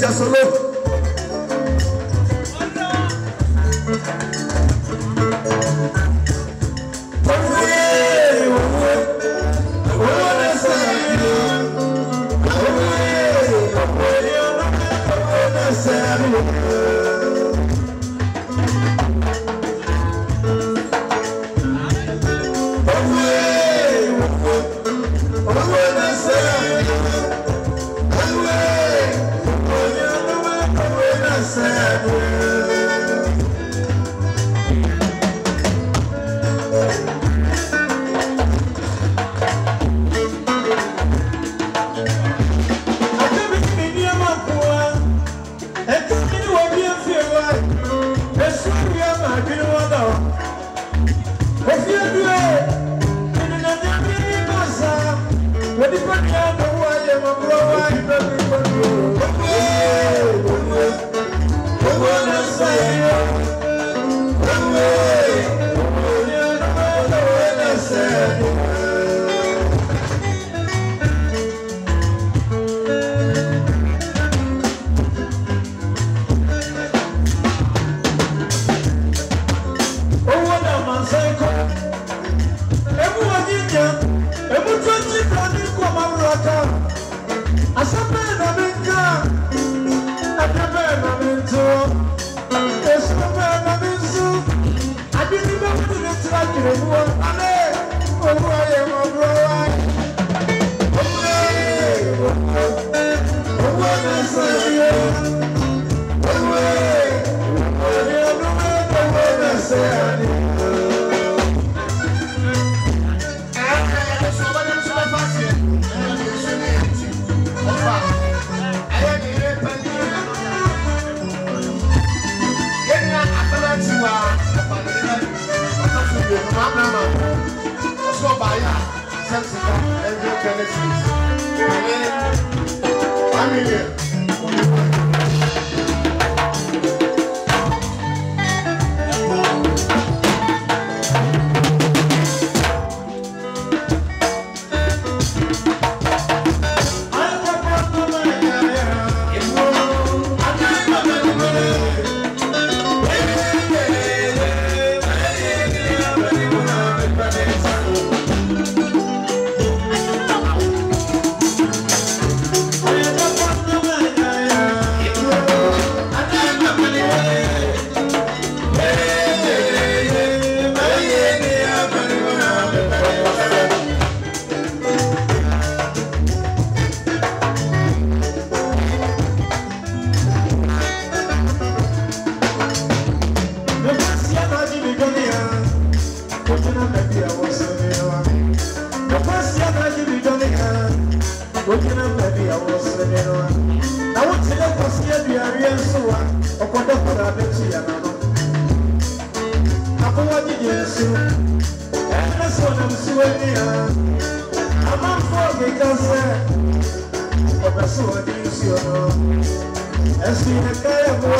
just look amanfo gbẹdẹ sẹ ọbẹ sọ ọdí sí ọmọ ẹsùn yẹn káyọ bọ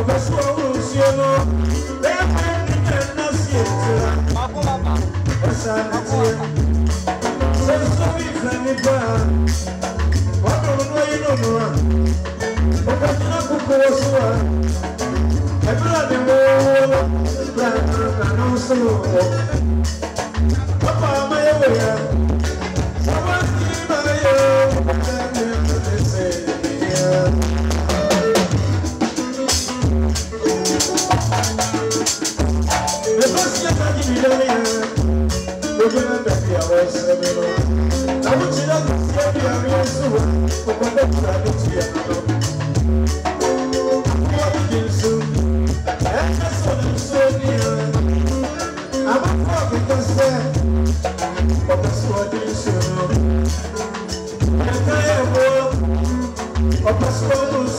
ọbẹ sọ ọwọ sí ọmọ bẹẹ bẹ nígbà náà sí ètò ọsà nìtìyẹ sọsọ bí ìfẹ́ nípa wọn dùn ní ọyẹ náà mọ a ọkọ tí wọn kú kó wọ sọ a ẹbí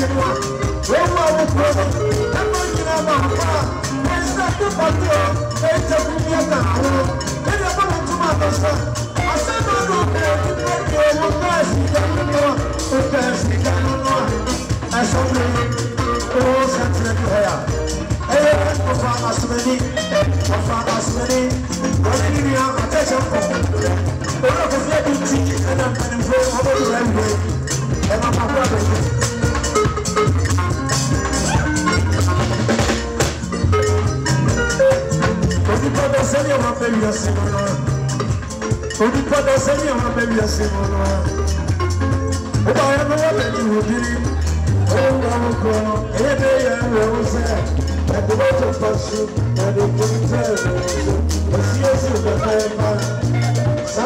wa wọ́n mú àwọn kúrò mọ́ ẹ má nyina ma fa ẹ sẹ́ kí pàtó ọ ẹ jẹ kú ní ẹ̀ka àwọn ẹ ní ẹ̀ka wọn túmọ̀ àtọ̀ sọ ọ̀sẹ̀ náà ló bẹ̀ ẹ́ kí pé kí ọmọ bẹ́ẹ̀ sì jẹ́ nínú ọ ó bẹ́ẹ̀ sì jẹ́ nínú ọ ẹ sọ pé owó sẹ́ńtìrẹ́ bí ọ̀yà ẹ yẹ kí ọ̀fà àsùnmẹ́ni ọ̀fà àsùnmẹ́ni ọ̀dẹ́ni ni àtẹ̀jẹ̀ pọ̀.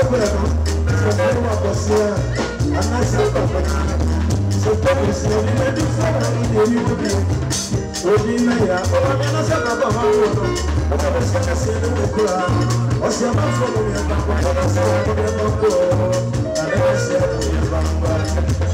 problem so very much was here and I said so people say we may do for my in the new day odi na ya ọba mi na sẹ bàbá wa wọ lọ ọba mi sẹ kẹsẹ ẹni wọ kura ọsẹ ọba fọlọ mi ẹ bá wà ọba sẹ ọba mi ẹ bá kọ ọ àbẹ ẹsẹ ọba mi ẹ bá wà.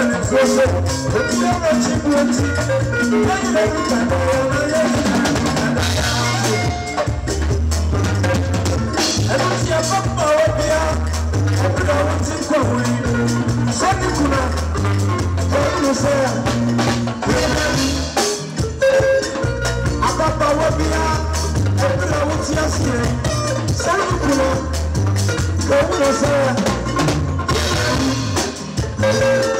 Oṣù òbí ọ̀rọ̀ ti bu ọtí lẹ́yìn lẹ́yìn ìgbàgbọ́ ọ̀rọ̀ lẹ́yìn ìgbàgbọ́. Ẹnu ti ẹ̀fọ́ pọ̀ ọ́ bíá, ọ̀bùdó ọ̀rọ̀ ti ń kọ̀ wí. Sọ́ni kùnà, Thank you.